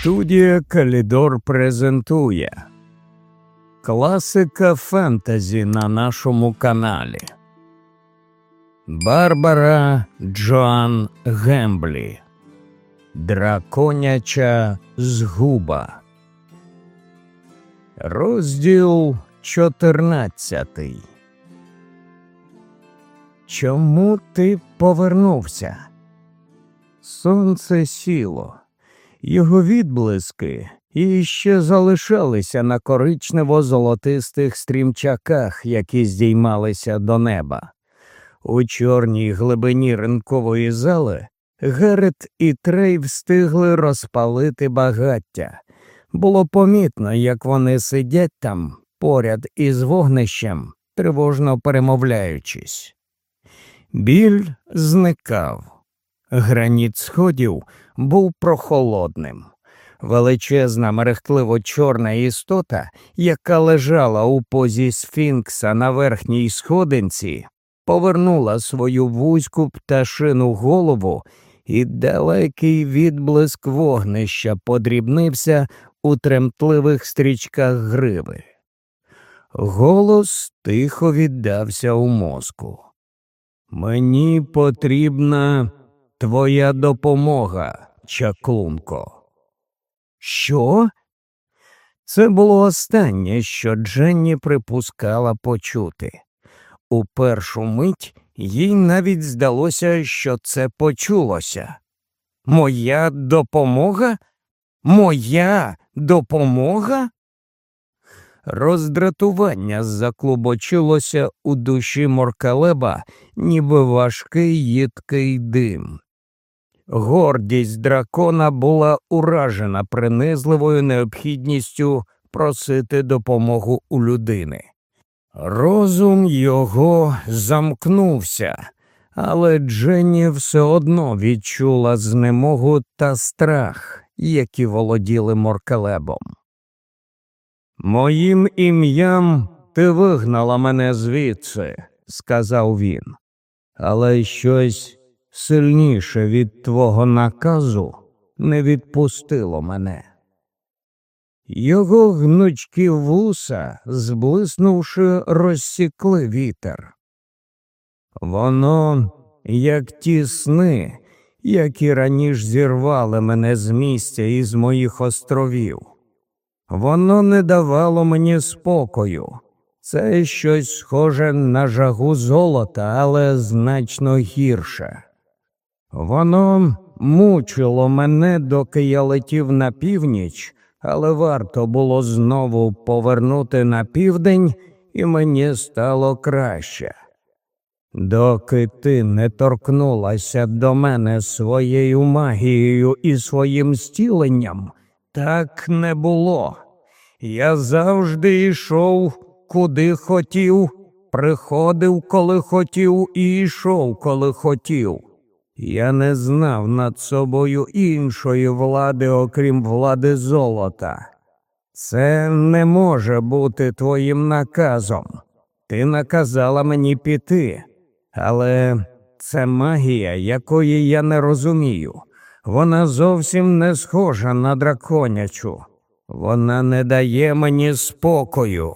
Студія Калідор презентує Класика фентезі на нашому каналі Барбара Джоан Гемблі Драконяча згуба. Розділ чотирнадцятий. Чому ти повернувся? Сонце сіло його відблиски іще залишалися на коричнево-золотистих стрімчаках, які здіймалися до неба. У чорній глибині ринкової зали Герет і Трей встигли розпалити багаття. Було помітно, як вони сидять там поряд із вогнищем, тривожно перемовляючись. Біль зникав. Граніт сходів був прохолодним. Величезна, мерехтливо чорна істота, яка лежала у позі сфінкса на верхній сходинці, повернула свою вузьку пташину голову, і далекий відблиск вогнища подрібнився у тремтливих стрічках гриви. Голос тихо віддався у мозку. Мені потрібна твоя допомога чаклунко. Що? Це було останнє, що Дженні припускала почути. У першу мить їй навіть здалося, що це почулося. Моя допомога? Моя допомога? Роздратування заклубочилося у душі моркалеба, ніби важкий їдкий дим. Гордість дракона була уражена принизливою необхідністю просити допомогу у людини. Розум його замкнувся, але Дженні все одно відчула знемогу та страх, які володіли моркалебом. Моїм ім'ям ти вигнала мене звідси, сказав він, але щось сильніше від твого наказу не відпустило мене. Його гнучкі вуса, зблиснувши, розсікли вітер. Воно, як ті сни, які раніше зірвали мене з місця із моїх островів. Воно не давало мені спокою. Це щось схоже на жагу золота, але значно гірше. Воно мучило мене, доки я летів на північ, але варто було знову повернути на південь, і мені стало краще. Доки ти не торкнулася до мене своєю магією і своїм стіленням, так не було. Я завжди йшов, куди хотів, приходив, коли хотів, і йшов, коли хотів. Я не знав над собою іншої влади, окрім влади золота. Це не може бути твоїм наказом. Ти наказала мені піти, але це магія, якої я не розумію. Вона зовсім не схожа на драконячу. Вона не дає мені спокою.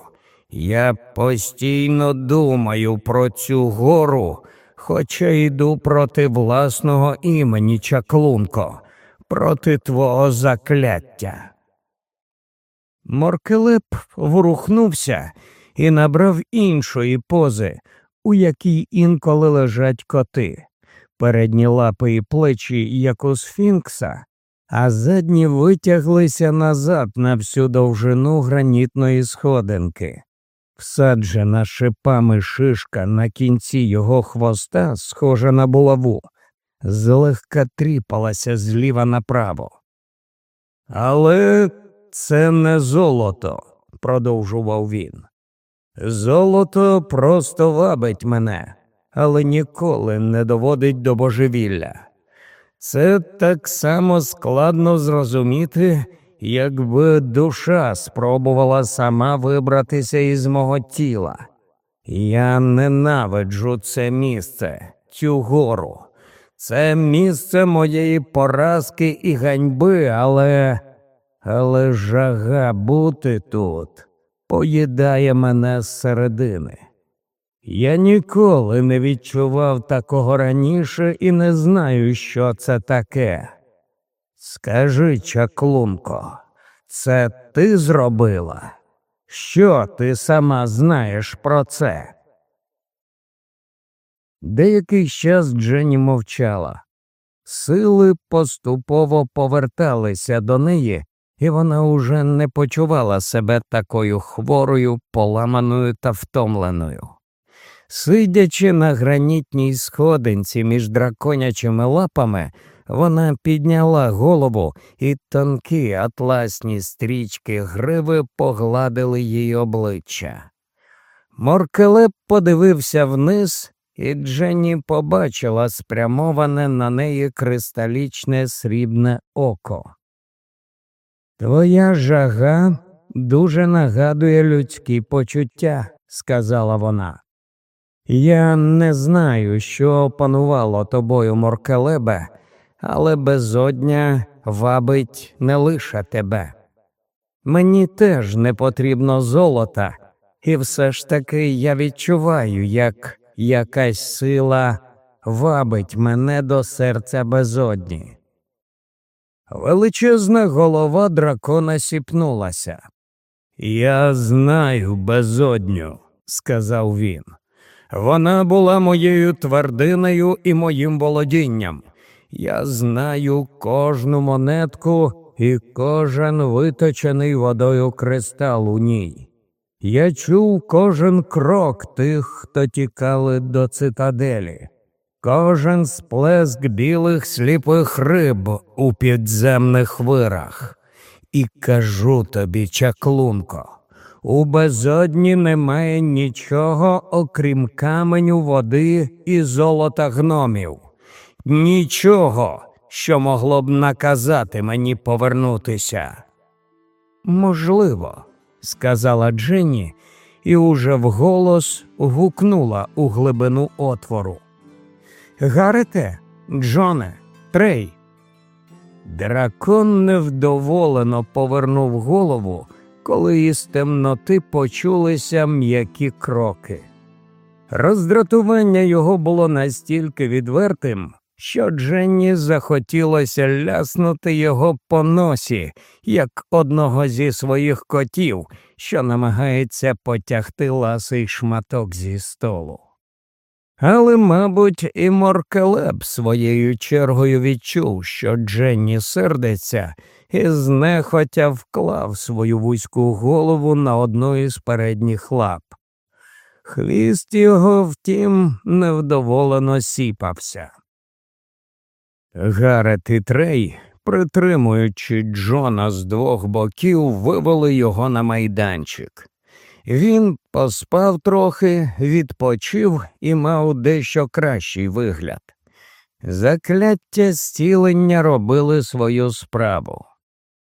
Я постійно думаю про цю гору хоча йду проти власного імені, чаклунко, проти твого закляття. Моркелеп ворухнувся і набрав іншої пози, у якій інколи лежать коти, передні лапи і плечі, як у сфінкса, а задні витяглися назад на всю довжину гранітної сходинки. Всаджена шипами шишка на кінці його хвоста, схожа на булаву, злегка тріпалася зліва направо. Але це не золото, продовжував він. Золото просто вабить мене, але ніколи не доводить до божевілля. Це так само складно зрозуміти, якби душа спробувала сама вибратися із мого тіла. Я ненавиджу це місце, цю гору. Це місце моєї поразки і ганьби, але але жага бути тут поїдає мене зсередини. Я ніколи не відчував такого раніше і не знаю, що це таке. Скажи, чаклунко, це ти зробила? Що ти сама знаєш про це? Деякий час Дженні мовчала. Сили поступово поверталися до неї, і вона уже не почувала себе такою хворою, поламаною та втомленою. Сидячи на гранітній сходинці між драконячими лапами, вона підняла голову, і тонкі атласні стрічки гриви погладили їй обличчя. Моркелеп подивився вниз, і Дженні побачила спрямоване на неї кристалічне срібне око. Твоя жага дуже нагадує людські почуття, сказала вона. Я не знаю, що опанувало тобою моркелебе, але безодня вабить не лише тебе. Мені теж не потрібно золота, і все ж таки я відчуваю, як якась сила вабить мене до серця безодні. Величезна голова дракона сіпнулася. Я знаю безодню, сказав він. Вона була моєю твердиною і моїм володінням. Я знаю кожну монетку і кожен виточений водою кристал у ній. Я чув кожен крок тих, хто тікали до цитаделі, кожен сплеск білих сліпих риб у підземних вирах. І кажу тобі, чаклунко, у безодні немає нічого, окрім каменю води і золота гномів, нічого, що могло б наказати мені повернутися. Можливо, сказала Дженні і уже вголос гукнула у глибину отвору. Гарете, Джоне, Трей. Дракон невдоволено повернув голову коли із темноти почулися м'які кроки. Роздратування його було настільки відвертим, що Дженні захотілося ляснути його по носі, як одного зі своїх котів, що намагається потягти ласий шматок зі столу. Але, мабуть, і Моркелеб своєю чергою відчув, що Дженні сердиться, і знехотя вклав свою вузьку голову на одну із передніх лап. Хвіст його, втім, невдоволено сіпався. Гарет і Трей, притримуючи Джона з двох боків, вивели його на майданчик. Він поспав трохи, відпочив і мав дещо кращий вигляд. Закляття зцілення робили свою справу.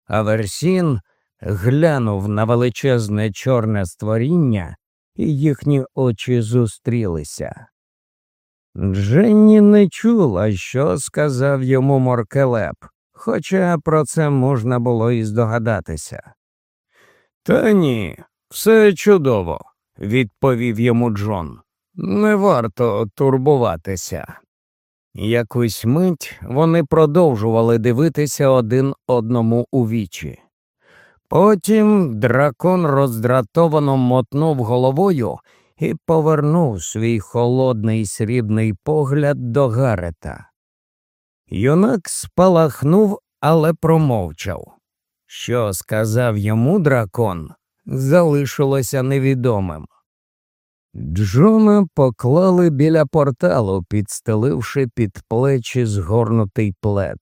Аверсін глянув на величезне чорне створіння, і їхні очі зустрілися. Дженні не чула, що сказав йому Моркелеп, хоча про це можна було і здогадатися. Та ні, все чудово, відповів йому Джон. Не варто турбуватися. Якусь мить вони продовжували дивитися один одному у вічі. Потім дракон роздратовано мотнув головою і повернув свій холодний срібний погляд до Гарета. Юнак спалахнув, але промовчав. Що сказав йому дракон, залишилося невідомим. Джона поклали біля порталу, підстеливши під плечі згорнутий плед.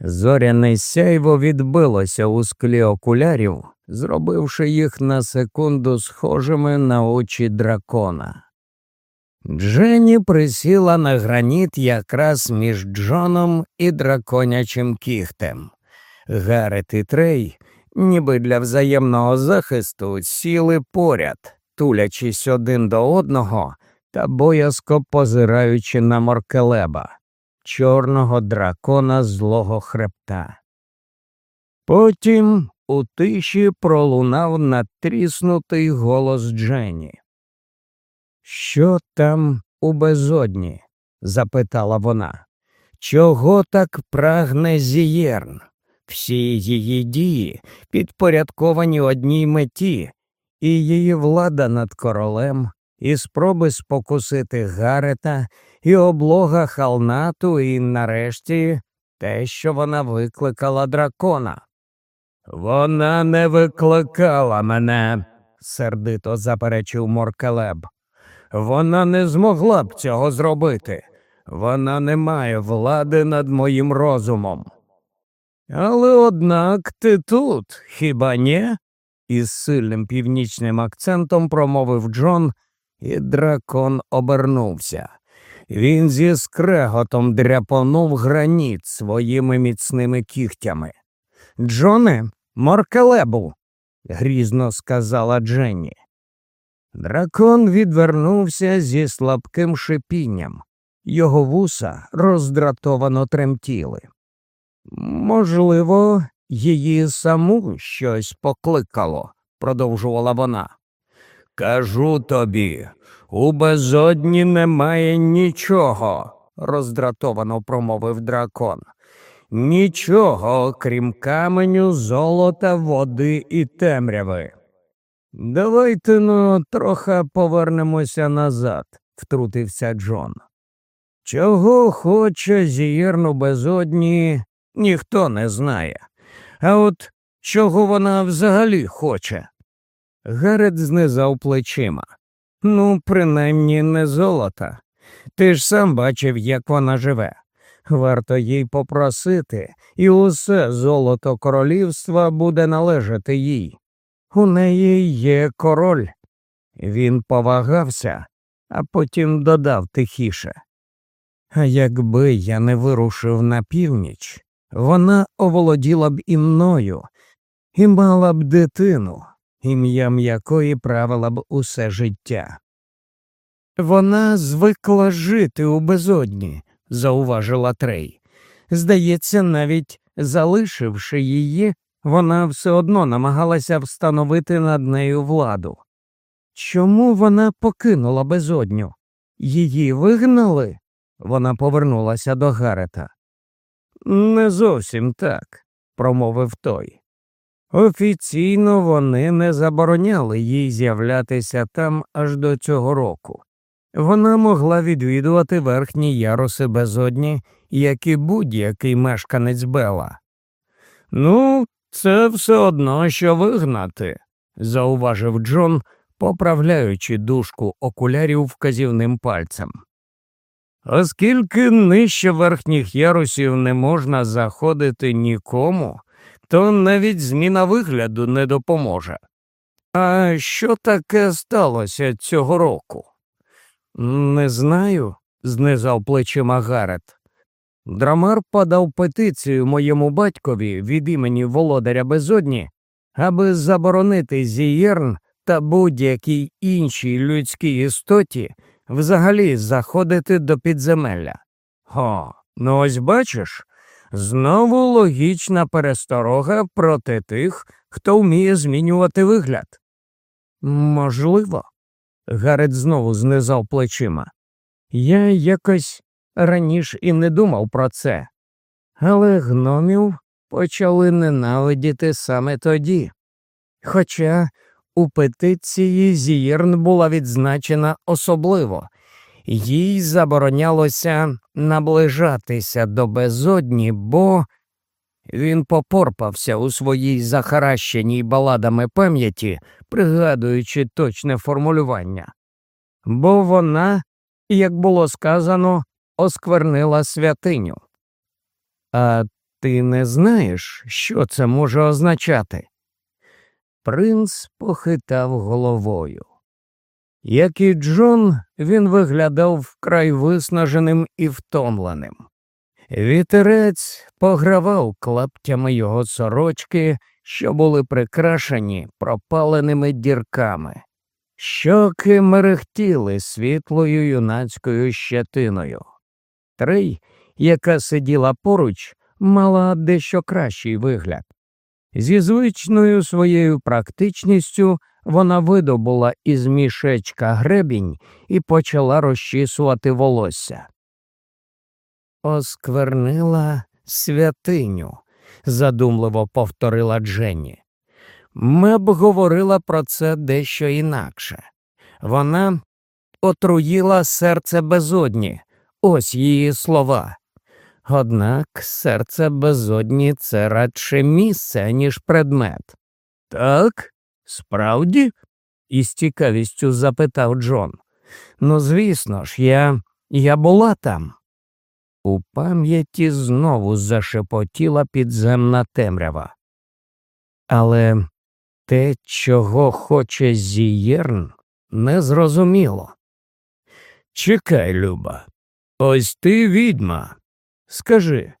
Зоряне сяйво відбилося у склі окулярів, зробивши їх на секунду схожими на очі дракона. Дженні присіла на граніт якраз між Джоном і драконячим кіхтем. Гарет і Трей, ніби для взаємного захисту, сіли поряд тулячись один до одного та боязко позираючи на моркелеба, чорного дракона злого хребта. Потім у тиші пролунав натріснутий голос Дженні. Що там у безодні? запитала вона. Чого так прагне зієрн? Всі її дії підпорядковані одній меті, і її влада над королем, і спроби спокусити Гарета, і облога халнату, і нарешті те, що вона викликала дракона. Вона не викликала мене, сердито заперечив Моркелеб. Вона не змогла б цього зробити. Вона не має влади над моїм розумом. Але однак ти тут, хіба ні? із сильним північним акцентом промовив Джон, і дракон обернувся. Він зі скреготом дряпонув граніт своїми міцними кігтями. Джоне, Моркелебу, грізно сказала Дженні. Дракон відвернувся зі слабким шипінням. Його вуса роздратовано тремтіли. Можливо, її саму щось покликало, продовжувала вона. Кажу тобі, у безодні немає нічого, роздратовано промовив дракон. Нічого, крім каменю, золота, води і темряви. Давайте ну трохи повернемося назад, втрутився Джон. Чого хоче зієрну безодні, ніхто не знає. А от чого вона взагалі хоче? Гарет знизав плечима. Ну, принаймні не золота. Ти ж сам бачив, як вона живе. Варто їй попросити, і усе золото королівства буде належати їй. У неї є король. Він повагався, а потім додав тихіше. А якби я не вирушив на північ, вона оволоділа б і мною і мала б дитину, ім'ям якої правила б усе життя. Вона звикла жити у безодні, зауважила Трей. Здається, навіть залишивши її, вона все одно намагалася встановити над нею владу. Чому вона покинула безодню? Її вигнали? Вона повернулася до Гарета. Не зовсім так, промовив той. Офіційно вони не забороняли їй з'являтися там аж до цього року. Вона могла відвідувати верхні яруси безодні, як і будь-який мешканець Бела. Ну, це все одно що вигнати, зауважив Джон, поправляючи дужку окулярів вказівним пальцем. Оскільки нижче верхніх ярусів не можна заходити нікому, то навіть зміна вигляду не допоможе. А що таке сталося цього року? Не знаю, знизав плечима Гарет. Дромар подав петицію моєму батькові від імені володаря Безодні, аби заборонити Зієрн та будь-якій іншій людській істоті взагалі заходити до підземелля. О, ну ось бачиш, знову логічна пересторога проти тих, хто вміє змінювати вигляд. Можливо, Гарет знову знизав плечима. Я якось раніше і не думав про це, але гномів почали ненавидіти саме тоді. Хоча у петиції Зієрн була відзначена особливо, їй заборонялося наближатися до безодні, бо він попорпався у своїй захаращеній баладами пам'яті, пригадуючи точне формулювання, бо вона, як було сказано, осквернила святиню. А ти не знаєш, що це може означати? Принц похитав головою. Як і Джон, він виглядав вкрай виснаженим і втомленим. Вітерець погравав клаптями його сорочки, що були прикрашені пропаленими дірками. Щоки мерехтіли світлою юнацькою щетиною. Трей, яка сиділа поруч, мала дещо кращий вигляд. Зі звичною своєю практичністю вона видобула із мішечка гребінь і почала розчісувати волосся. Осквернила святиню, задумливо повторила Дженні. Меб говорила про це дещо інакше. Вона отруїла серце безодні, ось її слова. Однак серце безодні це радше місце, ніж предмет. Так, справді? із цікавістю запитав Джон. Ну, звісно ж, я я була там. У пам'яті знову зашепотіла підземна темрява. Але те, чого хоче Зієрн, незрозуміло. Чекай, Люба, ось ти відьма. Скажи,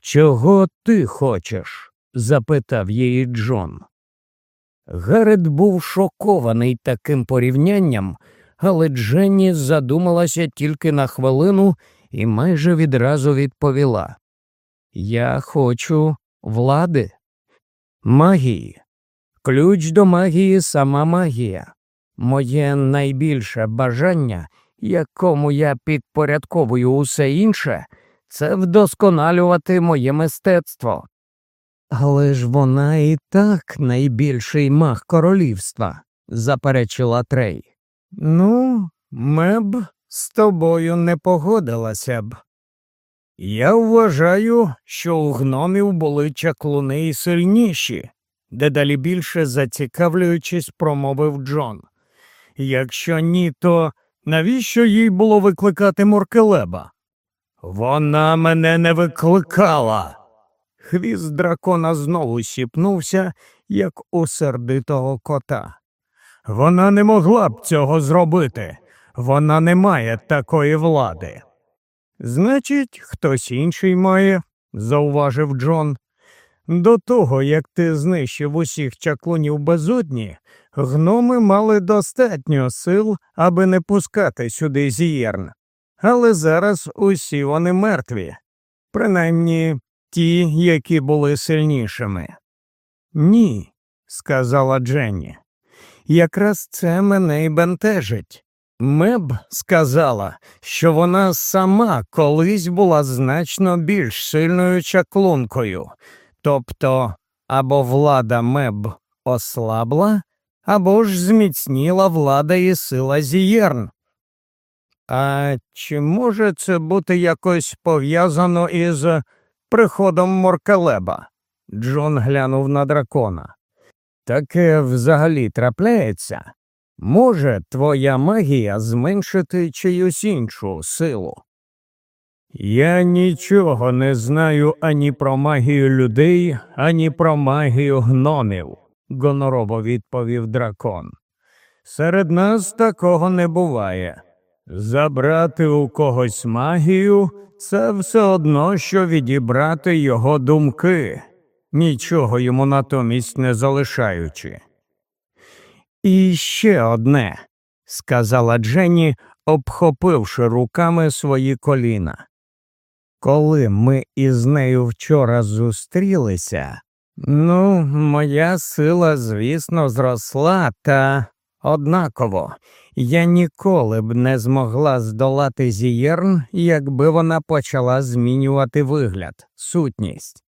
чого ти хочеш? запитав її Джон. Гарет був шокований таким порівнянням, але Дженні задумалася тільки на хвилину і майже відразу відповіла Я хочу влади, магії. Ключ до магії сама магія. Моє найбільше бажання, якому я підпорядковую усе інше, це вдосконалювати моє мистецтво. Але ж вона і так найбільший мах королівства, заперечила Трей. Ну, меб з тобою не погодилася б. Я вважаю, що у гномів були чаклуни і сильніші, дедалі більше зацікавлюючись, промовив Джон. Якщо ні, то навіщо їй було викликати Моркелеба? Вона мене не викликала. Хвіст дракона знову сіпнувся, як у сердитого кота. Вона не могла б цього зробити. Вона не має такої влади. Значить, хтось інший має, зауважив Джон. До того, як ти знищив усіх чаклунів безодні, гноми мали достатньо сил, аби не пускати сюди зієрн. Але зараз усі вони мертві, принаймні ті, які були сильнішими. Ні, сказала Дженні. Якраз це мене й бентежить. Меб сказала, що вона сама колись була значно більш сильною чаклункою, тобто або влада меб ослабла, або ж зміцніла влада і сила зієрн. А чи може це бути якось пов'язано із приходом Моркелеба? Джон глянув на дракона. Таке взагалі трапляється. Може твоя магія зменшити чиюсь іншу силу? Я нічого не знаю ані про магію людей, ані про магію гномів, гонорово відповів дракон. Серед нас такого не буває. Забрати у когось магію це все одно, що відібрати його думки, нічого йому натомість не залишаючи. І ще одне, сказала Дженні, обхопивши руками свої коліна. Коли ми із нею вчора зустрілися, ну, моя сила, звісно, зросла, та однаково я ніколи б не змогла здолати зієрн, якби вона почала змінювати вигляд, сутність.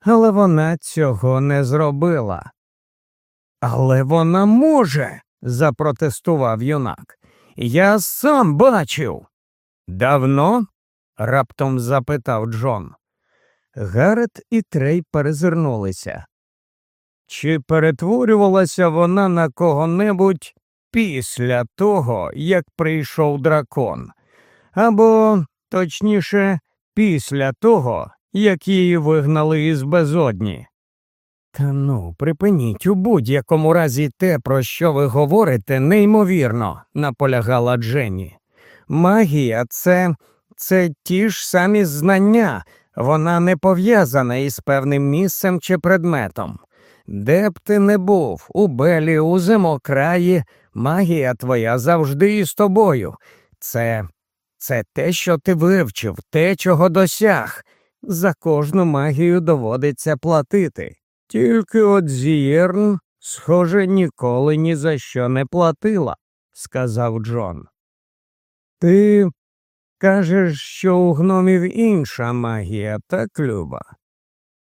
Але вона цього не зробила. Але вона може, запротестував юнак. Я сам бачив. Давно? раптом запитав Джон. Гарет і Трей перезирнулися. Чи перетворювалася вона на кого-небудь після того, як прийшов дракон, або, точніше, після того, як її вигнали із безодні? Та ну, припиніть у будь-якому разі те, про що ви говорите, неймовірно, наполягала Дженні. Магія це це ті ж самі знання, вона не пов'язана із певним місцем чи предметом. Де б ти не був, у белі, у зимокраї, магія твоя завжди із тобою. Це це те, що ти вивчив, те, чого досяг. За кожну магію доводиться платити. Тільки от Зієрн, схоже, ніколи ні за що не платила, сказав Джон. Ти кажеш, що у гномів інша магія, так, Люба?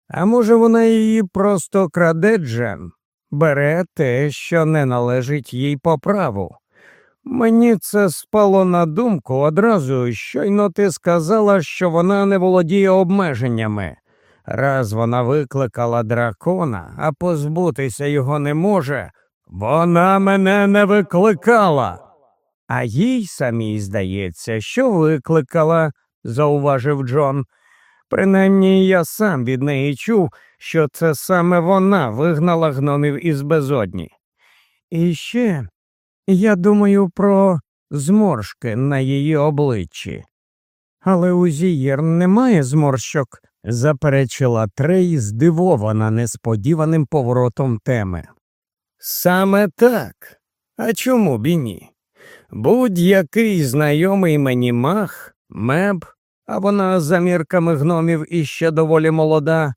А може, вона її просто краде Джен, бере те, що не належить їй по праву. Мені це спало на думку одразу, щойно ти сказала, що вона не володіє обмеженнями. Раз вона викликала дракона, а позбутися його не може, вона мене не викликала. А їй самій здається, що викликала, зауважив Джон. Принаймні я сам від неї чув, що це саме вона вигнала гномів із безодні. І ще я думаю про зморшки на її обличчі. Але у Зієр немає зморщок, заперечила Трей, здивована несподіваним поворотом теми. Саме так. А чому б і ні? Будь-який знайомий мені мах, меб, а вона за мірками гномів іще доволі молода,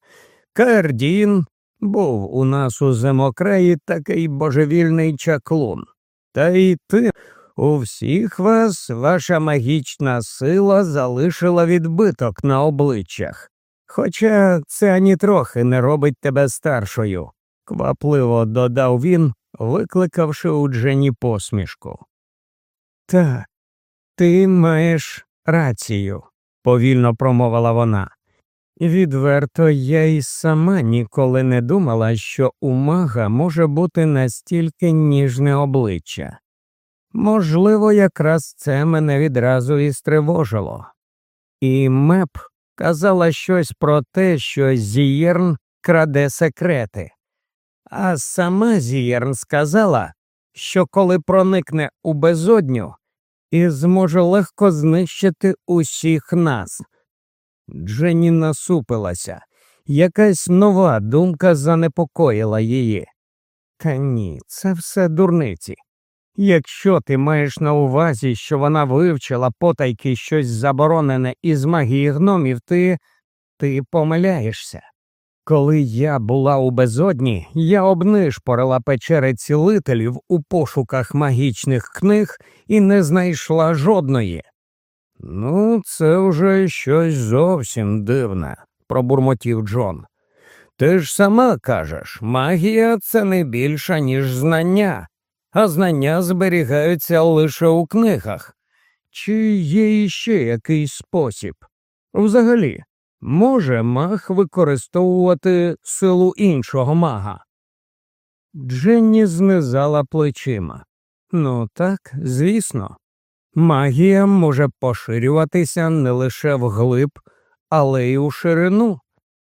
Каердін був у нас у земокреї такий божевільний чаклун. Та й ти у всіх вас ваша магічна сила залишила відбиток на обличчях. Хоча це ані трохи не робить тебе старшою, квапливо додав він, викликавши у Джені посмішку. Так, ти маєш рацію, повільно промовила вона. Відверто я й сама ніколи не думала, що у мага може бути настільки ніжне обличчя. Можливо, якраз це мене відразу і стривожило. І меп казала щось про те, що Зієрн краде секрети, а сама Зієрн сказала, що коли проникне у безодню і зможе легко знищити усіх нас. Дженні насупилася. Якась нова думка занепокоїла її. Та ні, це все дурниці. Якщо ти маєш на увазі, що вона вивчила потайки щось заборонене із магії гномів, ти ти помиляєшся. Коли я була у безодні, я обнишпорила печери цілителів у пошуках магічних книг і не знайшла жодної. Ну, це вже щось зовсім дивне, пробурмотів Джон. Ти ж сама кажеш, магія це не більша, ніж знання, а знання зберігаються лише у книгах. Чи є іще якийсь спосіб? Взагалі, може маг використовувати силу іншого мага? Дженні знизала плечима. Ну так, звісно. Магія може поширюватися не лише вглиб, але й у ширину.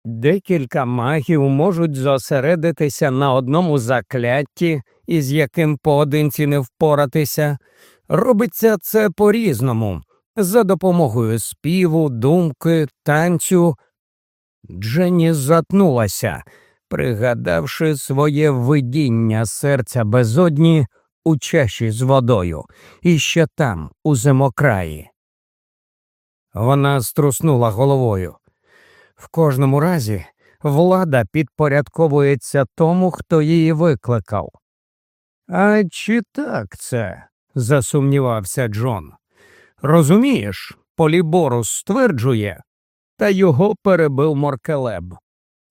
Декілька магів можуть зосередитися на одному заклятті, із яким поодинці не впоратися. Робиться це по різному, за допомогою співу, думки, танцю. Дженні затнулася, пригадавши своє видіння серця безодні у чаші з водою, і ще там, у зимокраї. Вона струснула головою. В кожному разі влада підпорядковується тому, хто її викликав. А чи так це? засумнівався Джон. Розумієш, Поліборус стверджує, та його перебив Моркелеб.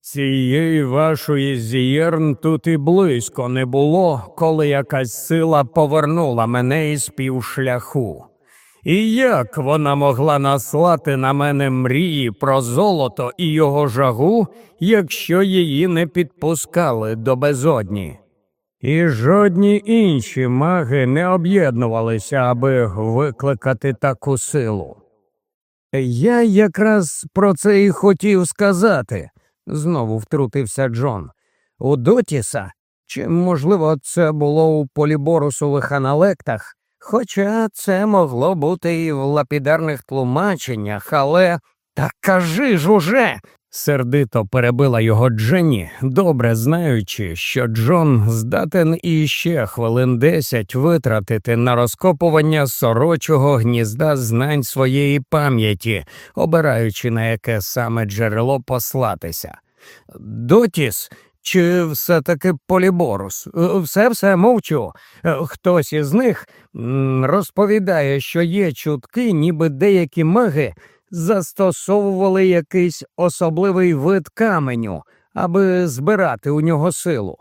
Цієї вашої зієрн тут і близько не було, коли якась сила повернула мене із півшляху. І як вона могла наслати на мене мрії про золото і його жагу, якщо її не підпускали до безодні? І жодні інші маги не об'єднувалися, аби викликати таку силу. Я якраз про це і хотів сказати знову втрутився Джон. У Дотіса, чи, можливо, це було у поліборусових аналектах, хоча це могло бути і в лапідарних тлумаченнях, але та кажи ж уже. Сердито перебила його Дженні, добре знаючи, що Джон здатен іще хвилин десять витратити на розкопування сорочого гнізда знань своєї пам'яті, обираючи на яке саме джерело послатися. Дотіс, Чи все таки поліборус? Все все мовчу. Хтось із них розповідає, що є чутки, ніби деякі маги застосовували якийсь особливий вид каменю, аби збирати у нього силу.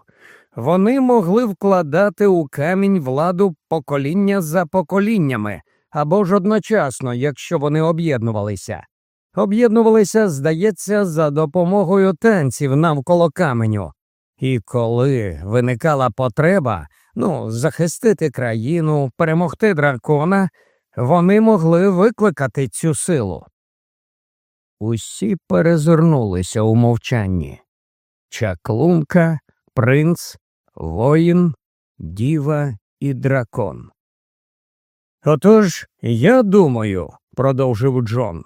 Вони могли вкладати у камінь владу покоління за поколіннями або ж одночасно, якщо вони об'єднувалися. Об'єднувалися, здається, за допомогою танців навколо каменю. І коли виникала потреба ну, захистити країну, перемогти дракона, вони могли викликати цю силу. Усі перезирнулися у мовчанні чаклунка, принц, воїн, діва і дракон. Отож, я думаю, продовжив Джон,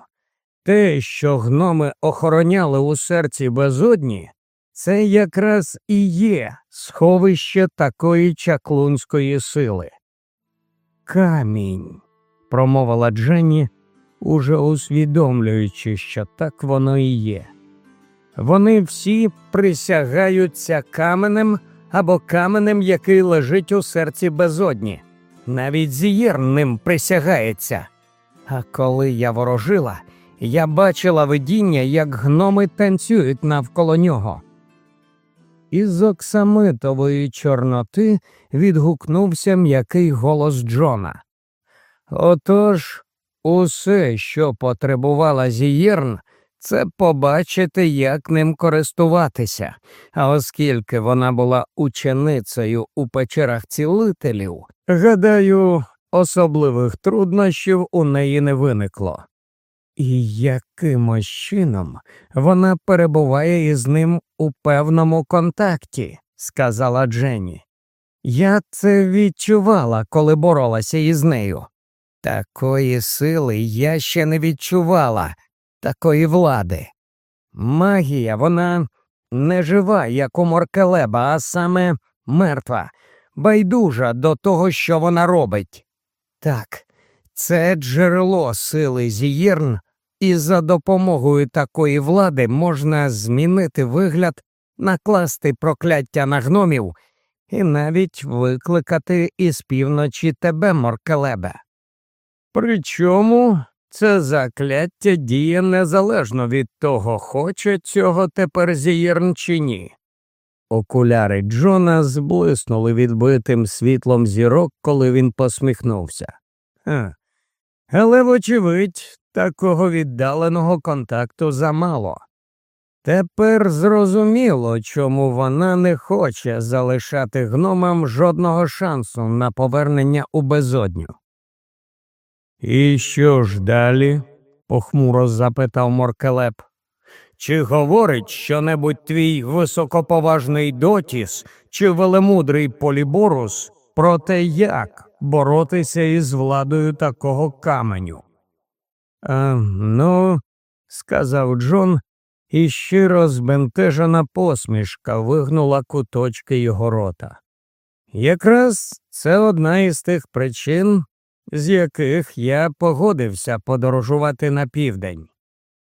те, що гноми охороняли у серці безодні, це якраз і є сховище такої чаклунської сили. Камінь, промовила Дженні, уже усвідомлюючи, що так воно і є. Вони всі присягаються каменем або каменем, який лежить у серці безодні. Навіть зієр ним присягається. А коли я ворожила, я бачила видіння, як гноми танцюють навколо нього. Із оксамитової Чорноти відгукнувся м'який голос Джона. Отож, усе, що потребувала Зієрн, це побачити, як ним користуватися, а оскільки вона була ученицею у печерах цілителів, гадаю, особливих труднощів у неї не виникло. І якимось чином вона перебуває із ним у певному контакті, сказала Дженні. Я це відчувала, коли боролася із нею. Такої сили я ще не відчувала, такої влади. Магія, вона не жива, як у Моркелеба, а саме мертва, байдужа до того, що вона робить. Так, це джерело сили Зієрн, і за допомогою такої влади можна змінити вигляд, накласти прокляття на гномів і навіть викликати із півночі тебе, Моркелебе. Причому це закляття діє незалежно від того, хоче цього тепер Зієрн чи ні. Окуляри Джона зблиснули відбитим світлом зірок, коли він посміхнувся. А, але, вочевидь, такого віддаленого контакту замало. Тепер зрозуміло, чому вона не хоче залишати гномам жодного шансу на повернення у безодню. І що ж далі? похмуро запитав Моркелеп. Чи говорить що небудь твій високоповажний дотіс чи велемудрий поліборус про те, як боротися із владою такого каменю? «А, Ну, сказав Джон, і щиро збентежена посмішка вигнула куточки його рота. Якраз це одна із тих причин, з яких я погодився подорожувати на південь.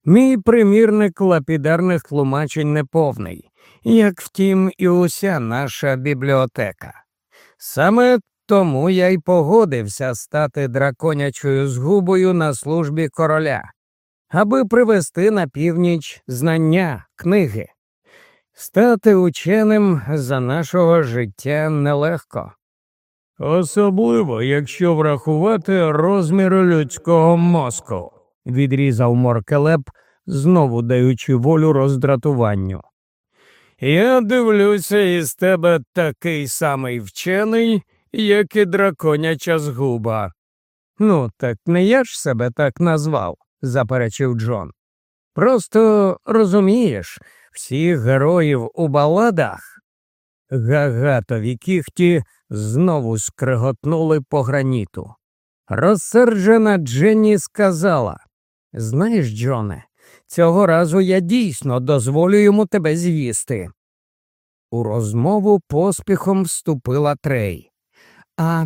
Мій примірник лапідарних тлумачень неповний, як втім, і уся наша бібліотека. Саме тому я й погодився стати драконячою згубою на службі короля, аби привести на північ знання, книги. Стати ученим за нашого життя нелегко. Особливо, якщо врахувати розміри людського мозку, відрізав Моркелеп, знову даючи волю роздратуванню. Я дивлюся, із тебе такий самий вчений, як і драконяча згуба. Ну, так не я ж себе так назвав, заперечив Джон. Просто розумієш, всіх героїв у баладах гагатові кіхті знову скриготнули по граніту. Розсерджена Дженні сказала Знаєш, Джоне, цього разу я дійсно дозволю йому тебе з'їсти. У розмову поспіхом вступила Трей. А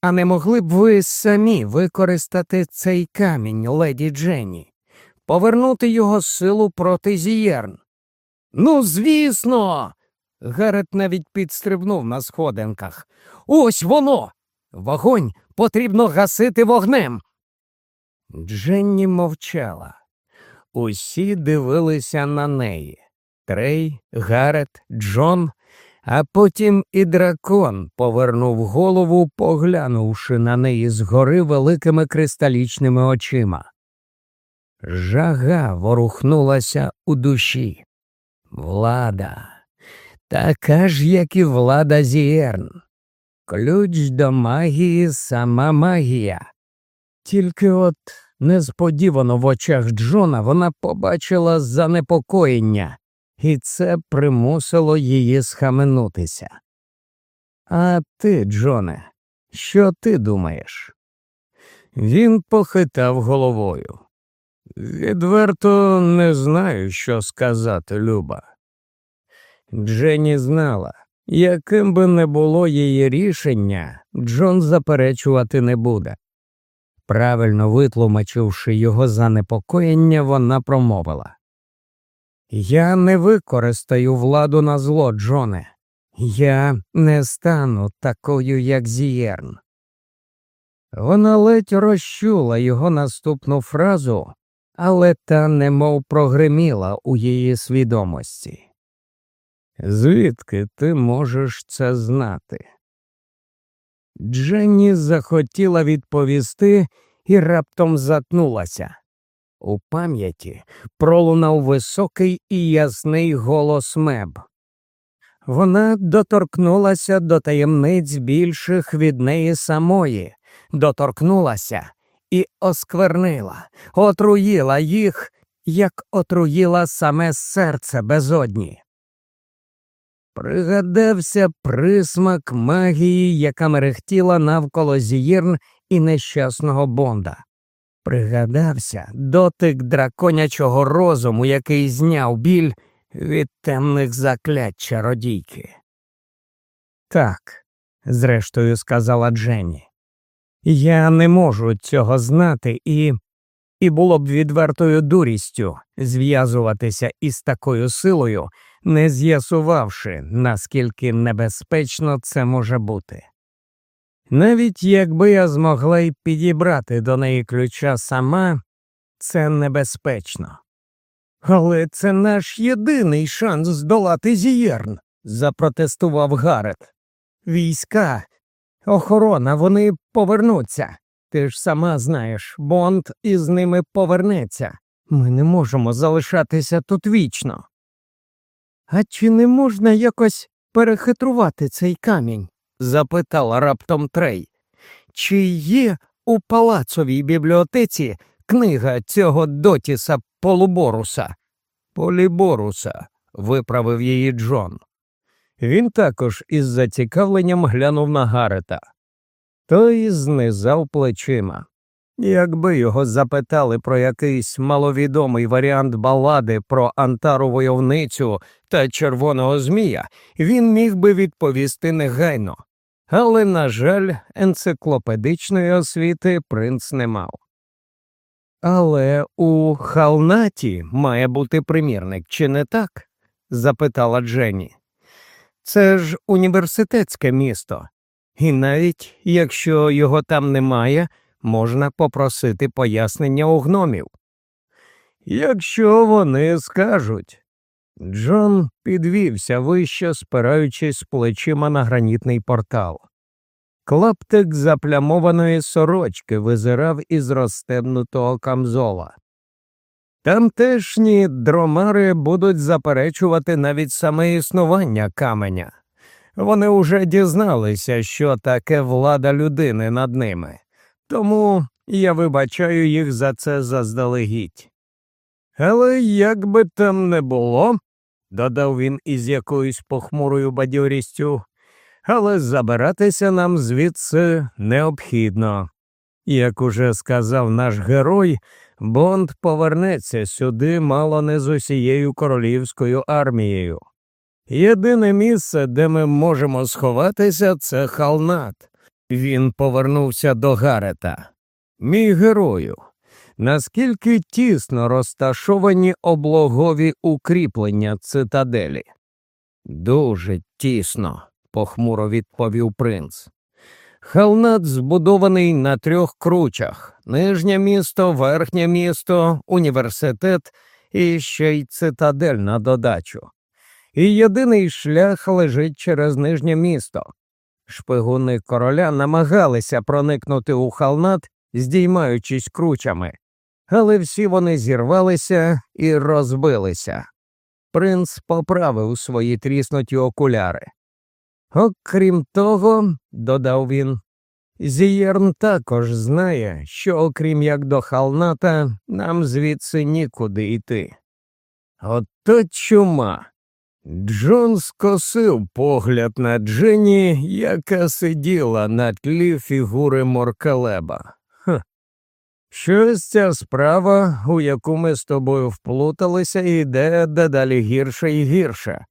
а не могли б ви самі використати цей камінь, леді Дженні, повернути його силу проти зієрн? Ну, звісно. Гарет навіть підстрибнув на сходинках. Ось воно. Вогонь потрібно гасити вогнем. Дженні мовчала. Усі дивилися на неї Трей, Гарет, Джон, а потім і дракон повернув голову, поглянувши на неї згори великими кристалічними очима. Жага ворухнулася у душі. Влада, така ж, як і влада Зієрн. Ключ до магії сама магія. Тільки от несподівано в очах Джона вона побачила занепокоєння, і це примусило її схаменутися. А ти, Джоне, що ти думаєш? Він похитав головою. Відверто не знаю, що сказати, Люба. Дженні знала, яким би не було її рішення, Джон заперечувати не буде. Правильно витлумачивши його занепокоєння, вона промовила Я не використаю владу на зло, Джоне. Я не стану такою, як Зієрн. Вона ледь розчула його наступну фразу, але та немов прогреміла у її свідомості. Звідки ти можеш це знати? Дженні захотіла відповісти і раптом затнулася. У пам'яті пролунав високий і ясний голос меб. Вона доторкнулася до таємниць більших від неї самої, доторкнулася і осквернила, отруїла їх, як отруїла саме серце безодні. Пригадався присмак магії, яка мерехтіла навколо зіїрн і нещасного Бонда. Пригадався дотик драконячого розуму, який зняв біль від темних заклять чародійки. Так, зрештою сказала Дженні, я не можу цього знати, і і було б відвертою дурістю зв'язуватися із такою силою, не з'ясувавши, наскільки небезпечно це може бути. Навіть якби я змогла й підібрати до неї ключа сама, це небезпечно. Але це наш єдиний шанс здолати зієрн, запротестував Гарет. Війська, охорона, вони повернуться. Ти ж сама знаєш, Бонд із ними повернеться. Ми не можемо залишатися тут вічно. А чи не можна якось перехитрувати цей камінь? запитала раптом Трей. Чи є у палацовій бібліотеці книга цього дотіса Полуборуса? Поліборуса, виправив її Джон. Він також із зацікавленням глянув на Гарета. Той знизав плечима. Якби його запитали про якийсь маловідомий варіант балади про антару войовницю та червоного змія, він міг би відповісти негайно. Але, на жаль, енциклопедичної освіти принц не мав. Але у Халнаті має бути примірник, чи не так? запитала Дженні. Це ж університетське місто, і навіть якщо його там немає, можна попросити пояснення у гномів. Якщо вони скажуть. Джон підвівся вище, спираючись плечима на гранітний портал. Клаптик заплямованої сорочки визирав із розстебнутого камзола. Тамтешні дромари будуть заперечувати навіть саме існування каменя. Вони уже дізналися, що таке влада людини над ними, тому я вибачаю їх за це заздалегідь. Але як би там не було, додав він із якоюсь похмурою бадьорістю, але забиратися нам звідси необхідно. Як уже сказав наш герой, Бонд повернеться сюди мало не з усією королівською армією. Єдине місце, де ми можемо сховатися, це халнат. Він повернувся до Гарета. Мій герою, наскільки тісно розташовані облогові укріплення цитаделі? Дуже тісно, похмуро відповів принц. Халнат збудований на трьох кручах нижнє місто, верхнє місто, університет і ще й цитадель на додачу. І єдиний шлях лежить через нижнє місто. Шпигуни короля намагалися проникнути у халнат, здіймаючись кручами, але всі вони зірвалися і розбилися. Принц поправив свої тріснуті окуляри. Окрім того, додав він, Зієрн також знає, що, окрім як до халната, нам звідси нікуди йти. Ото чума. Джон скосив погляд на Дженні, яка сиділа на тлі фігури Моркалеба. Ха. Щось ця справа, у яку ми з тобою вплуталися, йде дедалі гірше і гірше.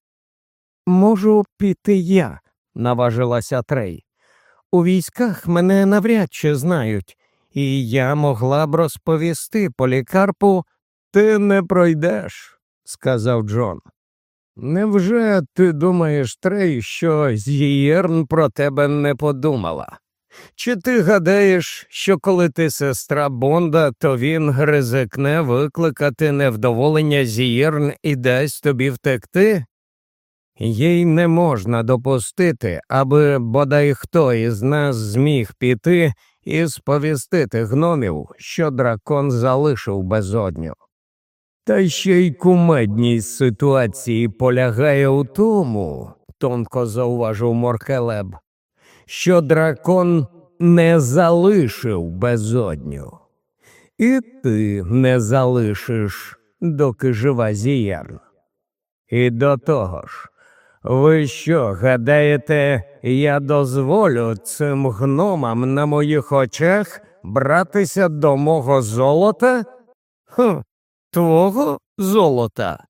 Можу піти я, наважилася Трей. У військах мене навряд чи знають, і я могла б розповісти полікарпу ти не пройдеш, сказав Джон. Невже ти думаєш, Трей, що З'єрн про тебе не подумала? Чи ти гадаєш, що коли ти сестра Бонда, то він ризикне викликати невдоволення Зієрн і дасть тобі втекти? Їй не можна допустити, аби бодай хто із нас зміг піти і сповістити гномів, що дракон залишив безодню. Та ще й кумедність ситуації полягає у тому, тонко зауважив Моркелеб, що дракон не залишив безодню. І ти не залишиш, доки жива зіярн. І до того ж, ви що, гадаєте, я дозволю цим гномам на моїх очах братися до мого золота? Хм, твого золота?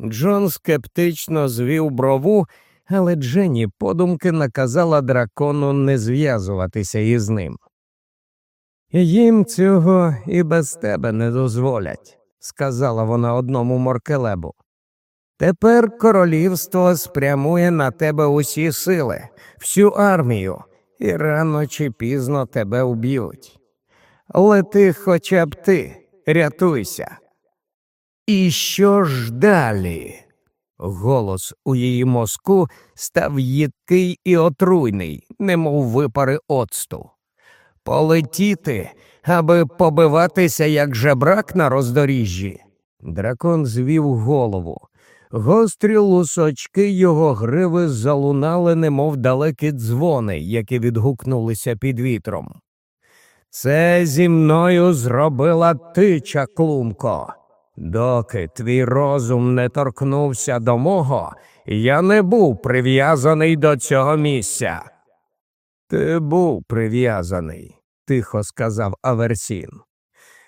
Джон скептично звів брову, але Дженні подумки наказала дракону не зв'язуватися із ним. Їм цього і без тебе не дозволять, сказала вона одному моркелебу. Тепер королівство спрямує на тебе усі сили, всю армію, і рано чи пізно тебе вб'ють. Лети хоча б ти, рятуйся. І що ж далі? Голос у її мозку став їдкий і отруйний, немов випари оцту. Полетіти, аби побиватися, як жебрак на роздоріжжі. Дракон звів голову. Гострі лусочки його гриви залунали, немов далекі дзвони, які відгукнулися під вітром. Це зі мною зробила ти, чаклунко. Доки твій розум не торкнувся до мого, я не був прив'язаний до цього місця. Ти був прив'язаний, тихо сказав Аверсін.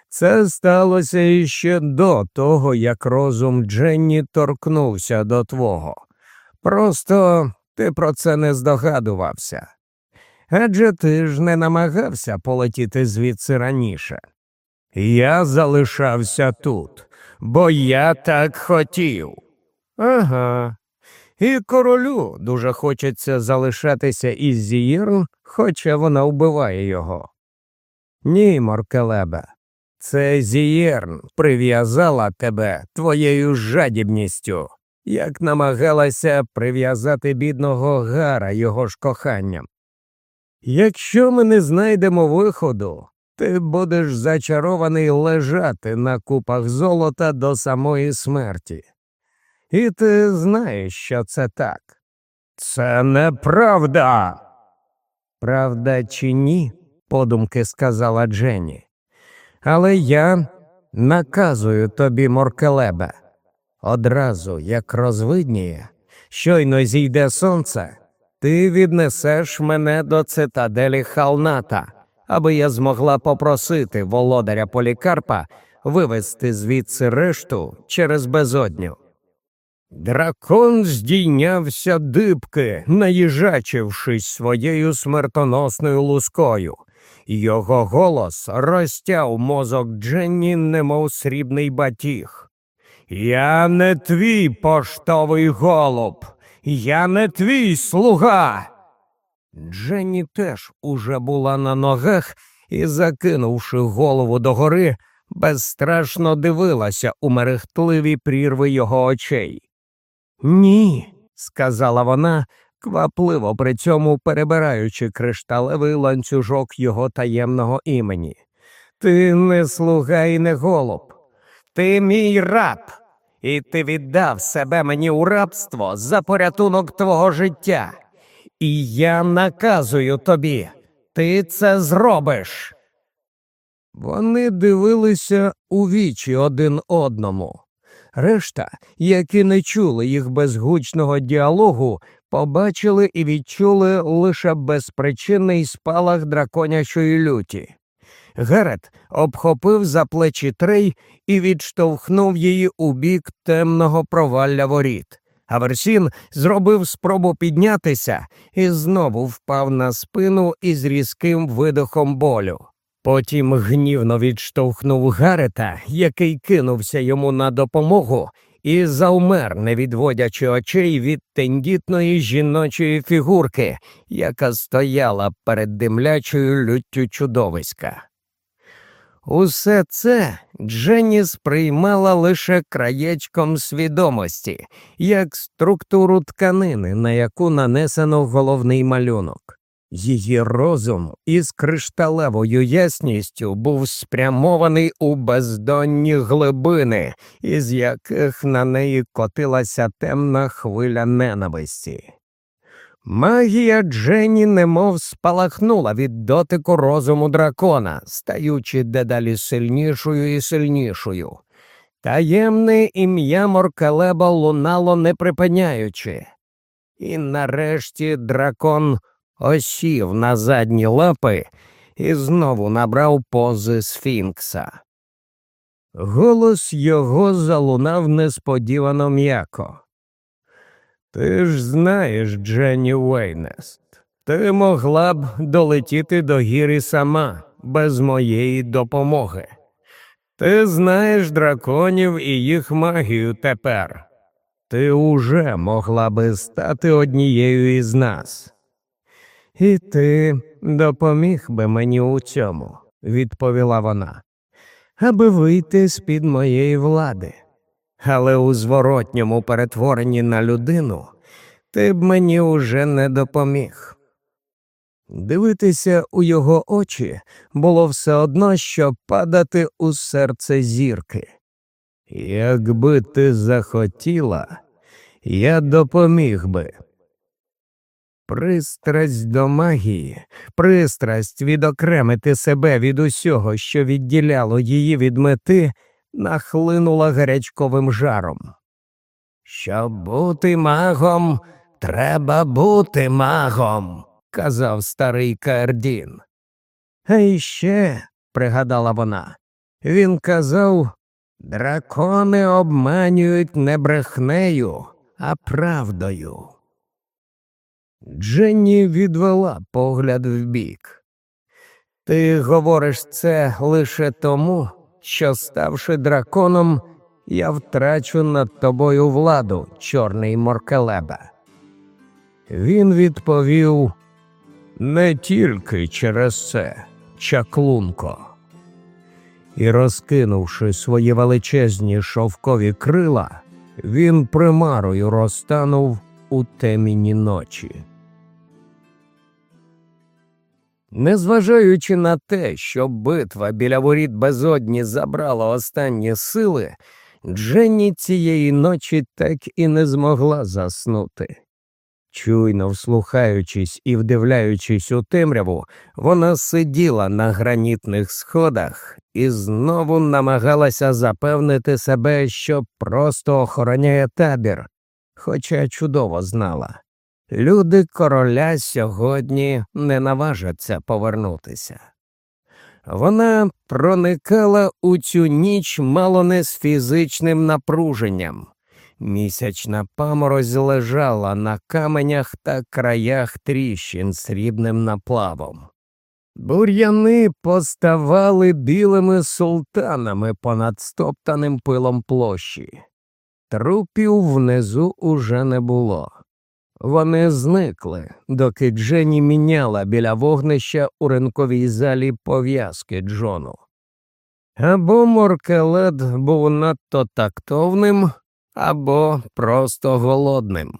Це сталося іще до того, як розум Дженні торкнувся до твого. Просто ти про це не здогадувався. Адже ти ж не намагався полетіти звідси раніше. Я залишався тут, бо я так хотів. Ага. І королю дуже хочеться залишатися із Зіїрн, хоча вона вбиває його. Ні, Моркелебе, це Зієрн прив'язала тебе твоєю жадібністю, як намагалася прив'язати бідного гара його ж коханням. Якщо ми не знайдемо виходу, ти будеш зачарований лежати на купах золота до самої смерті. І ти знаєш, що це так. Це неправда. Правда чи ні? подумки сказала Дженні. Але я наказую тобі, Моркелебе, одразу як розвидніє, щойно зійде сонце, ти віднесеш мене до цитаделі Халната, аби я змогла попросити володаря Полікарпа вивезти звідси решту через безодню. Дракон здійнявся дибки, наїжачившись своєю смертоносною лускою. Його голос розтяв мозок Дженні, немов срібний батіг. Я не твій поштовий голуб, Я не твій слуга. Дженні теж уже була на ногах і, закинувши голову догори, безстрашно дивилася у мерехтливі прірви його очей. Ні, сказала вона, квапливо при цьому перебираючи кришталевий ланцюжок його таємного імені. Ти не слуга і не голуб, ти мій раб, і ти віддав себе мені у рабство за порятунок твого життя. І я наказую тобі, ти це зробиш. Вони дивилися у вічі один одному. Решта, які не чули їх безгучного діалогу, побачили і відчули лише безпричинний спалах драконячої люті. Герет обхопив за плечі трей і відштовхнув її у бік темного провалля воріт. Аверсін зробив спробу піднятися і знову впав на спину із різким видохом болю. Потім гнівно відштовхнув Гарета, який кинувся йому на допомогу, і завмер, не відводячи очей від тендітної жіночої фігурки, яка стояла перед димлячою люттю чудовиська. Усе це Дженні сприймала лише краєчком свідомості, як структуру тканини, на яку нанесено головний малюнок. Її розум із кришталевою ясністю був спрямований у бездонні глибини, із яких на неї котилася темна хвиля ненависті. Магія Дженні немов спалахнула від дотику розуму дракона, стаючи дедалі сильнішою і сильнішою. Таємне ім'я Моркалеба лунало не припиняючи. І нарешті дракон осів на задні лапи і знову набрав пози сфінкса. Голос його залунав несподівано м'яко. Ти ж знаєш, Дженні Уейнест, ти могла б долетіти до гіри сама, без моєї допомоги. Ти знаєш драконів і їх магію тепер. Ти уже могла би стати однією із нас. І ти допоміг би мені у цьому, відповіла вона, аби вийти з під моєї влади але у зворотньому перетворенні на людину ти б мені уже не допоміг. Дивитися у його очі було все одно, що падати у серце зірки. Якби ти захотіла, я допоміг би. Пристрасть до магії, пристрасть відокремити себе від усього, що відділяло її від мети, нахлинула гарячковим жаром. Щоб бути магом, треба бути магом, казав старий Каердін. А іще, пригадала вона, він казав дракони обманюють не брехнею, а правдою. Дженні відвела погляд вбік. Ти говориш це лише тому, що, ставши драконом, я втрачу над тобою владу, чорний Моркелебе. Він відповів не тільки через це, чаклунко. І, розкинувши свої величезні шовкові крила, він примарою розтанув у теміні ночі. Незважаючи на те, що битва біля воріт безодні забрала останні сили, Дженні цієї ночі так і не змогла заснути. Чуйно вслухаючись і вдивляючись у темряву, вона сиділа на гранітних сходах і знову намагалася запевнити себе, що просто охороняє табір, хоча чудово знала. Люди короля сьогодні не наважаться повернутися. Вона проникала у цю ніч мало не з фізичним напруженням. Місячна паморозь лежала на каменях та краях тріщин срібним наплавом. Бур'яни поставали білими султанами понад стоптаним пилом площі. Трупів внизу уже не було. Вони зникли, доки Дженні міняла біля вогнища у ринковій залі пов'язки Джону. Або Моркелет був надто тактовним, або просто голодним.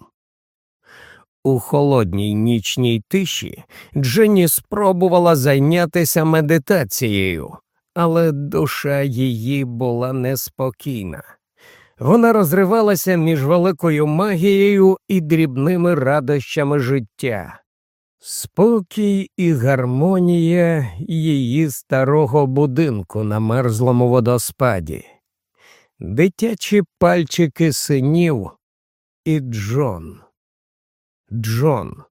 У холодній нічній тиші Дженні спробувала зайнятися медитацією, але душа її була неспокійна. Вона розривалася між великою магією і дрібними радощами життя. Спокій і гармонія її старого будинку на мерзлому водоспаді, дитячі пальчики синів і Джон. Джон.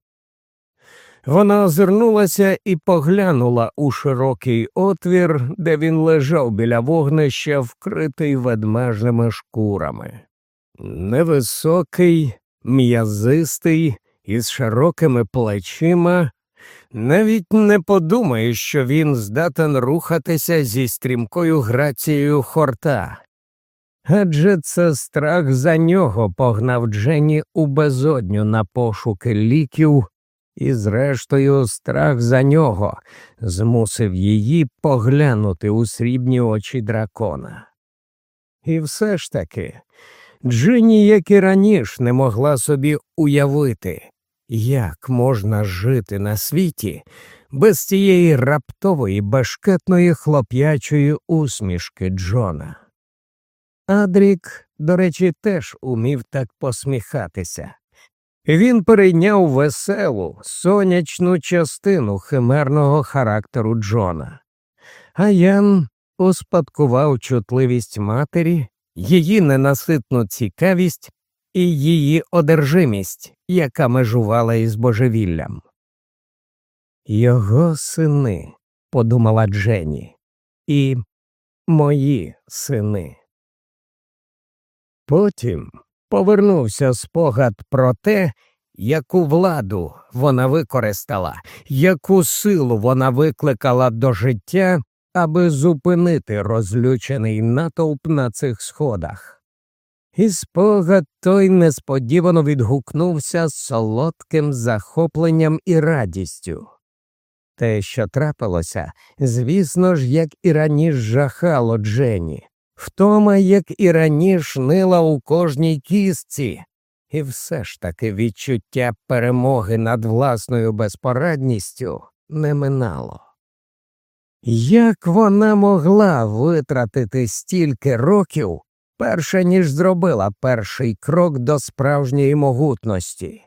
Вона озирнулася і поглянула у широкий отвір, де він лежав біля вогнища, вкритий ведмежними шкурами. Невисокий, м'язистий, із широкими плечима. Навіть не подумає, що він здатен рухатися зі стрімкою грацією хорта. Адже це страх за нього погнав Дженні у безодню на пошуки ліків і, зрештою, страх за нього змусив її поглянути у срібні очі дракона. І все ж таки, Джині, як і раніше, не могла собі уявити, як можна жити на світі без цієї раптової бешкетної хлоп'ячої усмішки Джона. Адрік, до речі, теж умів так посміхатися. Він перейняв веселу, сонячну частину химерного характеру Джона, а Ян успадкував чутливість матері, її ненаситну цікавість і її одержимість, яка межувала із божевіллям. Його сини, подумала Дженні, і мої сини. Потім повернувся спогад про те, яку владу вона використала, яку силу вона викликала до життя, аби зупинити розлючений натовп на цих сходах. І спогад той несподівано відгукнувся солодким захопленням і радістю. Те, що трапилося, звісно ж, як і раніше жахало Дженні. Втома, як і раніше, нила у кожній кістці, і все ж таки відчуття перемоги над власною безпорадністю не минало. Як вона могла витратити стільки років, перше ніж зробила перший крок до справжньої могутності?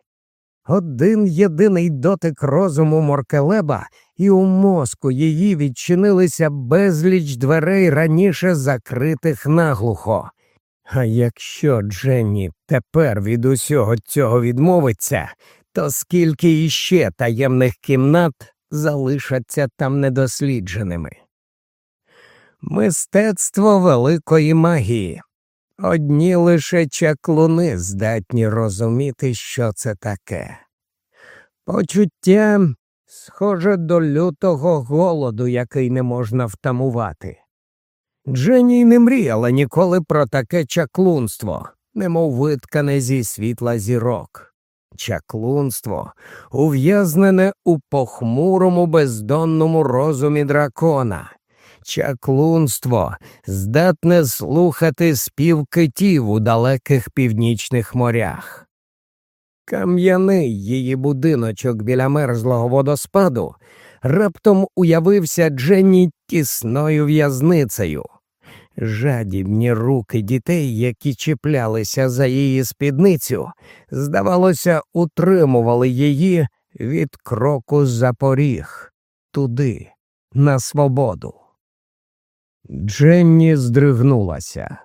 Один єдиний дотик розуму Моркелеба, і у мозку її відчинилися безліч дверей раніше закритих наглухо. А якщо Дженні тепер від усього цього відмовиться, то скільки іще таємних кімнат залишаться там недослідженими? Мистецтво великої магії. Одні лише чаклуни здатні розуміти, що це таке. Почуття схоже до лютого голоду, який не можна втамувати. Дженні не мріяла ніколи про таке чаклунство, немов виткане зі світла зірок. Чаклунство ув'язнене у похмурому бездонному розумі дракона. Чаклунство здатне слухати спів китів у далеких північних морях. Кам'яний її будиночок біля мерзлого водоспаду раптом уявився Дженні тісною в'язницею. Жадібні руки дітей, які чіплялися за її спідницю, здавалося, утримували її від кроку за поріг туди, на свободу. Дженні здригнулася.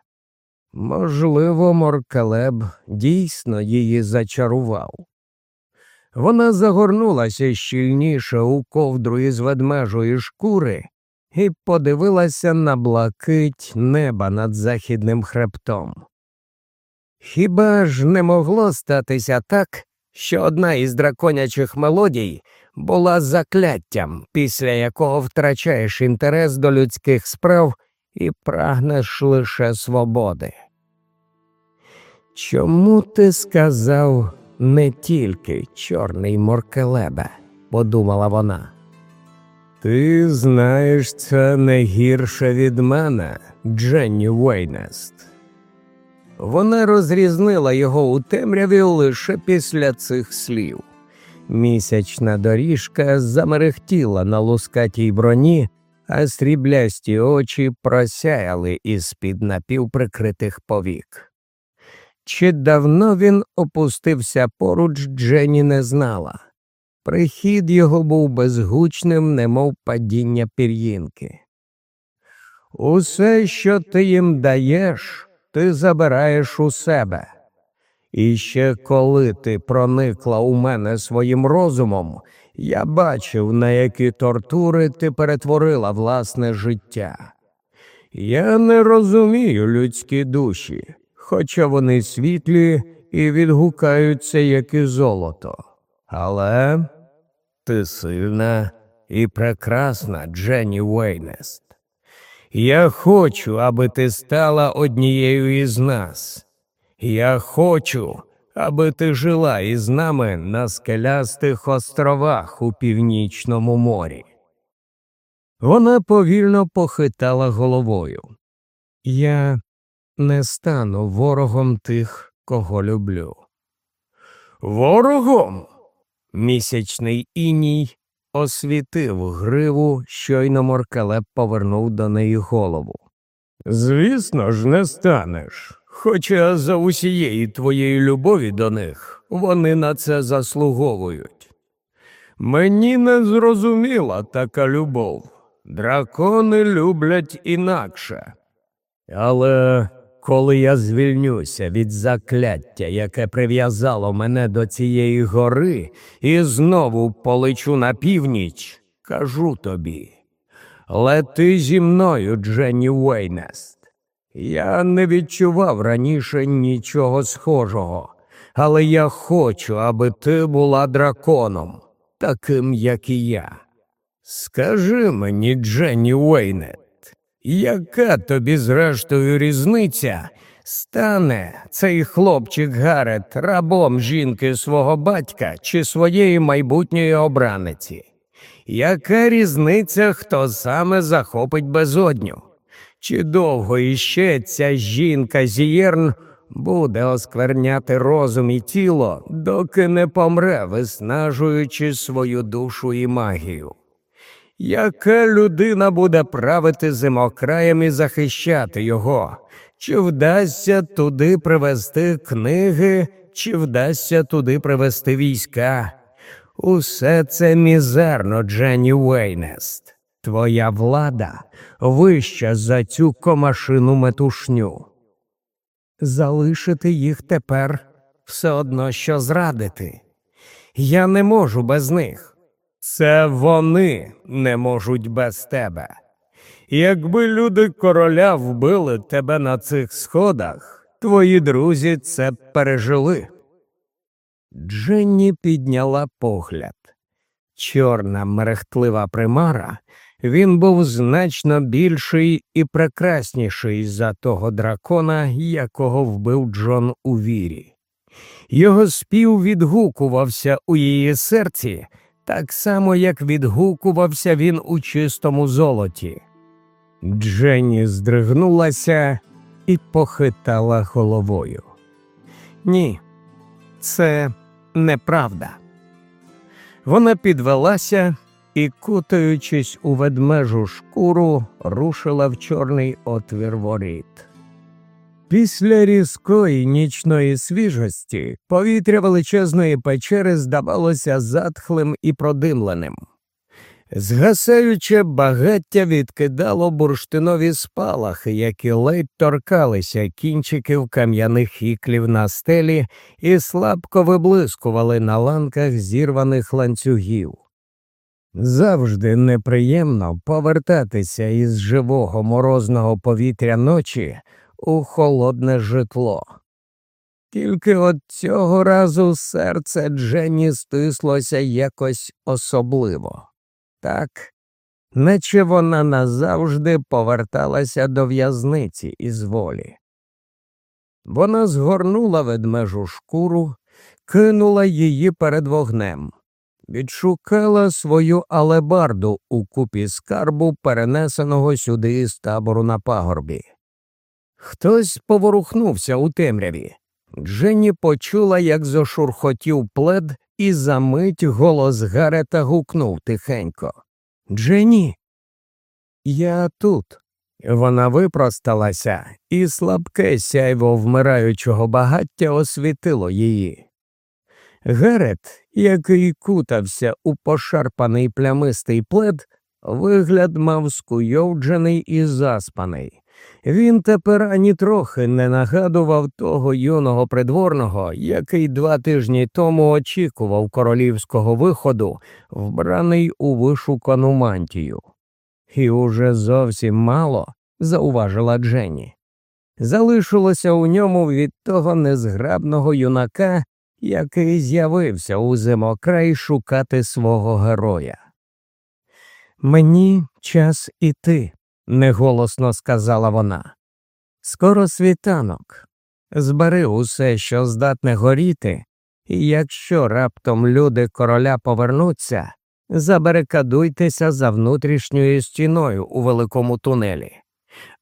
Можливо, Моркалеб дійсно її зачарував. Вона загорнулася щільніше у ковдру із ведмежої шкури і подивилася на блакить неба над західним хребтом. Хіба ж не могло статися так, що одна із драконячих мелодій була закляттям, після якого втрачаєш інтерес до людських справ і прагнеш лише свободи? Чому ти сказав не тільки чорний моркелебе, подумала вона. Ти знаєш це не гірше від мене, Дженні Уейнест. Вона розрізнила його у темряві лише після цих слів. Місячна доріжка замерехтіла на лускатій броні, а сріблясті очі просяяли із під напівприкритих повік. Чи давно він опустився поруч, Дженні не знала. Прихід його був безгучним, немов падіння пір'їнки. Усе, що ти їм даєш, ти забираєш у себе. І ще коли ти проникла у мене своїм розумом, я бачив, на які тортури ти перетворила власне життя. Я не розумію людські душі, хоча вони світлі і відгукаються, як і золото. Але ти сильна і прекрасна, Дженні Уейнест. Я хочу, аби ти стала однією із нас. Я хочу, аби ти жила із нами на скелястих островах у північному морі. Вона повільно похитала головою. Я не стану ворогом тих, кого люблю. Ворогом? Місячний іній освітив гриву, щойно Моркалеп повернув до неї голову. Звісно ж, не станеш. Хоча за усієї твоєї любові до них вони на це заслуговують. Мені не зрозуміла така любов. Дракони люблять інакше. Але коли я звільнюся від закляття, яке прив'язало мене до цієї гори, і знову полечу на північ, кажу тобі лети зі мною, Дженні Уейнест. Я не відчував раніше нічого схожого, але я хочу, аби ти була драконом, таким, як і я. Скажи мені, Дженні Уейнет, яка тобі, зрештою, різниця? Стане цей хлопчик Гарет рабом жінки свого батька чи своєї майбутньої обраниці? Яка різниця, хто саме захопить безодню? Чи довго іще ця жінка зієрн буде оскверняти розум і тіло, доки не помре, виснажуючи свою душу і магію? Яка людина буде правити зимокраєм і захищати його? Чи вдасться туди привезти книги, чи вдасться туди привезти війська? Усе це мізерно, Дженні Уейнест. Твоя влада вища за цю комашину метушню. Залишити їх тепер все одно що зрадити. Я не можу без них. Це вони не можуть без тебе. Якби люди короля вбили тебе на цих сходах, твої друзі це пережили. Дженні підняла погляд. Чорна мерехтлива примара, він був значно більший і прекрасніший за того дракона, якого вбив Джон у вірі. Його спів відгукувався у її серці так само, як відгукувався він у чистому золоті. Дженні здригнулася і похитала головою. Ні, це неправда. Вона підвелася і, кутаючись у ведмежу шкуру, рушила в чорний отвір воріт. Після різкої нічної свіжості повітря величезної печери здавалося затхлим і продимленим. Згасаюче багаття відкидало бурштинові спалахи, які ледь торкалися кінчиків кам'яних іклів на стелі і слабко виблискували на ланках зірваних ланцюгів. Завжди неприємно повертатися із живого морозного повітря ночі у холодне житло. Тільки от цього разу серце Дженні стислося якось особливо так, наче вона назавжди поверталася до в'язниці із волі. Вона згорнула ведмежу шкуру, кинула її перед вогнем, відшукала свою алебарду у купі скарбу, перенесеного сюди із табору на пагорбі. Хтось поворухнувся у темряві. Дженні почула, як зошурхотів плед, і за мить голос Гарета гукнув тихенько. Дженні, я тут. Вона випросталася, і слабке сяйво вмираючого багаття освітило її. Герет, який кутався у пошарпаний плямистий плед, вигляд мав скуйовджений і заспаний. Він тепер ані трохи не нагадував того юного придворного, який два тижні тому очікував королівського виходу, вбраний у вишукану мантію. І уже зовсім мало, зауважила Дженні. Залишилося у ньому від того незграбного юнака, який з'явився у зимокрай шукати свого героя. Мені час іти, неголосно сказала вона. Скоро світанок. Збери усе, що здатне горіти, і якщо раптом люди короля повернуться, забарикадуйтеся за внутрішньою стіною у великому тунелі.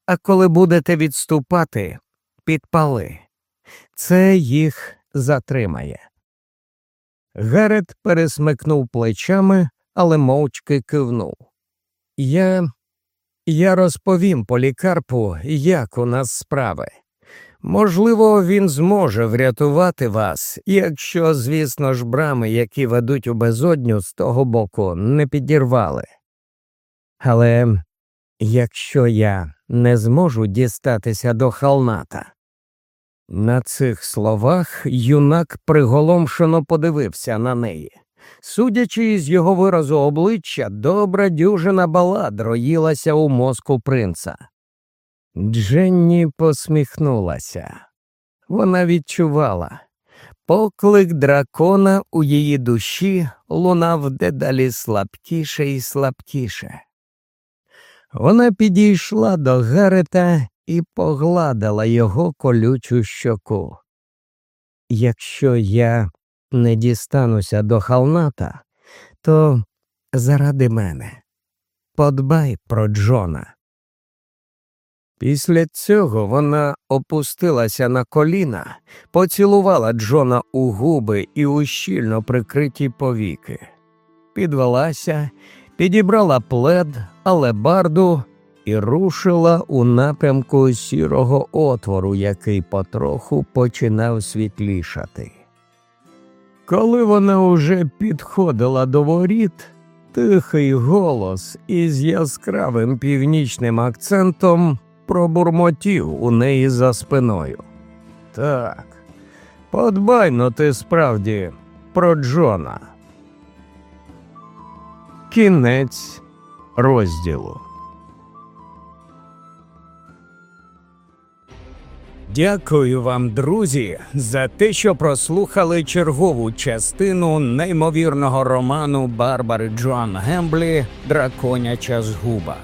А коли будете відступати, підпали. Це їх затримає. Гарет пересмикнув плечами, але мовчки кивнув. Я я розповім полікарпу, як у нас справи. Можливо, він зможе врятувати вас, якщо, звісно ж, брами, які ведуть у безодню з того боку, не підірвали. Але якщо я не зможу дістатися до халната. На цих словах юнак приголомшено подивився на неї. Судячи із його виразу обличчя, добра дюжина балад роїлася у мозку принца. Дженні посміхнулася. Вона відчувала. Поклик дракона у її душі лунав дедалі слабкіше і слабкіше. Вона підійшла до Гарета і погладила його колючу щоку. Якщо я не дістануся до халната, то заради мене подбай про Джона. Після цього вона опустилася на коліна, поцілувала Джона у губи і у щільно прикриті повіки, підвелася, підібрала плед, алебарду і рушила у напрямку сірого отвору, який потроху починав світлішати. Коли вона уже підходила до воріт, тихий голос із яскравим північним акцентом пробурмотів у неї за спиною. Так, подбайно ти справді про Джона. Кінець розділу. Дякую вам, друзі, за те, що прослухали чергову частину неймовірного роману Барбари Джоан Гемблі Драконяча згуба.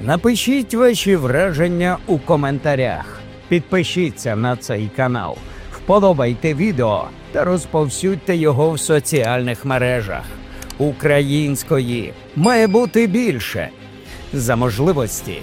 Напишіть ваші враження у коментарях, підпишіться на цей канал, вподобайте відео та розповсюдьте його в соціальних мережах. Української має бути більше. За можливості